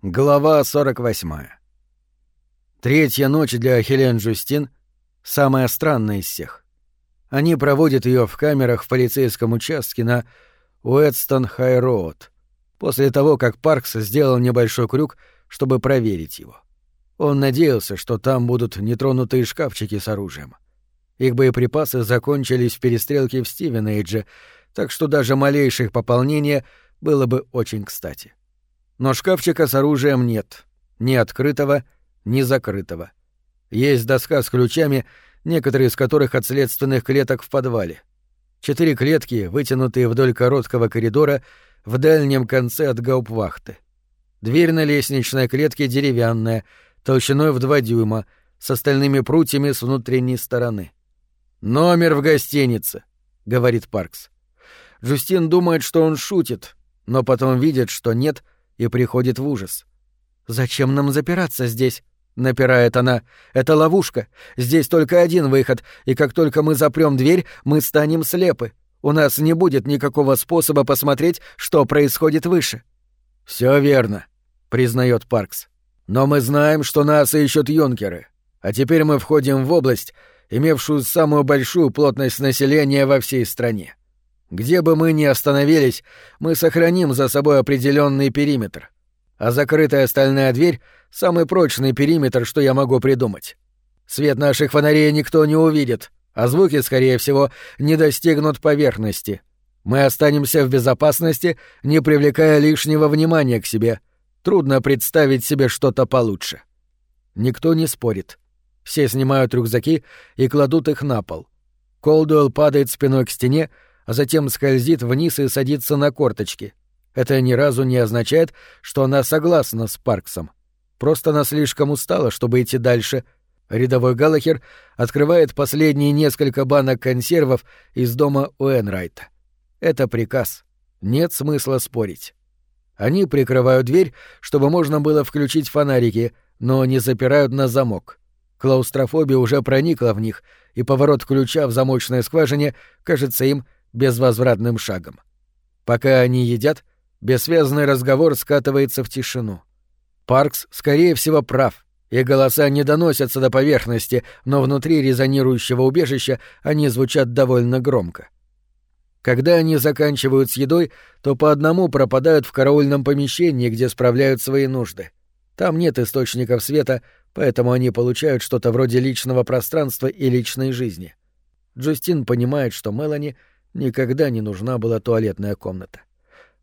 Глава 48. Третья ночь для Хелен Джустин — самая странная из всех. Они проводят ее в камерах в полицейском участке на Уэдстон Хайроуд, после того, как Паркс сделал небольшой крюк, чтобы проверить его. Он надеялся, что там будут нетронутые шкафчики с оружием. Их боеприпасы закончились в перестрелке в Стивенейдже, так что даже малейшее их пополнение было бы очень кстати. Но шкафчика с оружием нет. Ни открытого, ни закрытого. Есть доска с ключами, некоторые из которых от следственных клеток в подвале. Четыре клетки, вытянутые вдоль короткого коридора, в дальнем конце от гаупвахты. Дверь на лестничной клетке деревянная, толщиной в два дюйма, с остальными прутьями с внутренней стороны. «Номер в гостинице», — говорит Паркс. Джустин думает, что он шутит, но потом видит, что нет — и приходит в ужас. «Зачем нам запираться здесь?» — напирает она. «Это ловушка. Здесь только один выход, и как только мы запрем дверь, мы станем слепы. У нас не будет никакого способа посмотреть, что происходит выше». Все верно», — признает Паркс. «Но мы знаем, что нас ищут юнкеры. А теперь мы входим в область, имевшую самую большую плотность населения во всей стране. Где бы мы ни остановились, мы сохраним за собой определенный периметр. А закрытая стальная дверь — самый прочный периметр, что я могу придумать. Свет наших фонарей никто не увидит, а звуки, скорее всего, не достигнут поверхности. Мы останемся в безопасности, не привлекая лишнего внимания к себе. Трудно представить себе что-то получше. Никто не спорит. Все снимают рюкзаки и кладут их на пол. Колдуэлл падает спиной к стене, а затем скользит вниз и садится на корточки. Это ни разу не означает, что она согласна с Парксом. Просто она слишком устала, чтобы идти дальше. Рядовой Галлахер открывает последние несколько банок консервов из дома Уэнрайта. Это приказ. Нет смысла спорить. Они прикрывают дверь, чтобы можно было включить фонарики, но не запирают на замок. Клаустрофобия уже проникла в них, и поворот ключа в замочной скважине кажется им безвозвратным шагом. Пока они едят, бессвязный разговор скатывается в тишину. Паркс, скорее всего, прав, и голоса не доносятся до поверхности, но внутри резонирующего убежища они звучат довольно громко. Когда они заканчивают с едой, то по одному пропадают в караульном помещении, где справляют свои нужды. Там нет источников света, поэтому они получают что-то вроде личного пространства и личной жизни. Джустин понимает, что Мелани — никогда не нужна была туалетная комната.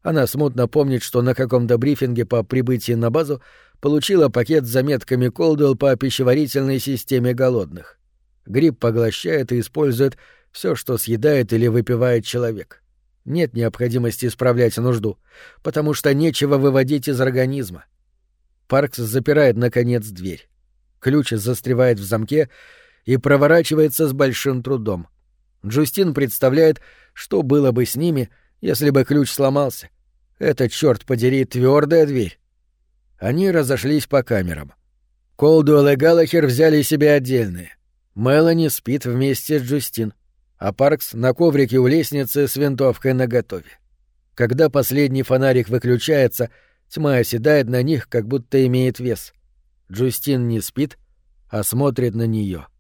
Она смутно помнит, что на каком-то брифинге по прибытии на базу получила пакет с заметками Колдуэлл по пищеварительной системе голодных. Гриб поглощает и использует все, что съедает или выпивает человек. Нет необходимости исправлять нужду, потому что нечего выводить из организма. Паркс запирает, наконец, дверь. Ключ застревает в замке и проворачивается с большим трудом — Джустин представляет, что было бы с ними, если бы ключ сломался. Это, черт подери, твердая дверь. Они разошлись по камерам. Колдуэлл и Галлахер взяли себе отдельные. Мелани спит вместе с Джустин, а Паркс на коврике у лестницы с винтовкой наготове. Когда последний фонарик выключается, тьма оседает на них, как будто имеет вес. Джустин не спит, а смотрит на нее. —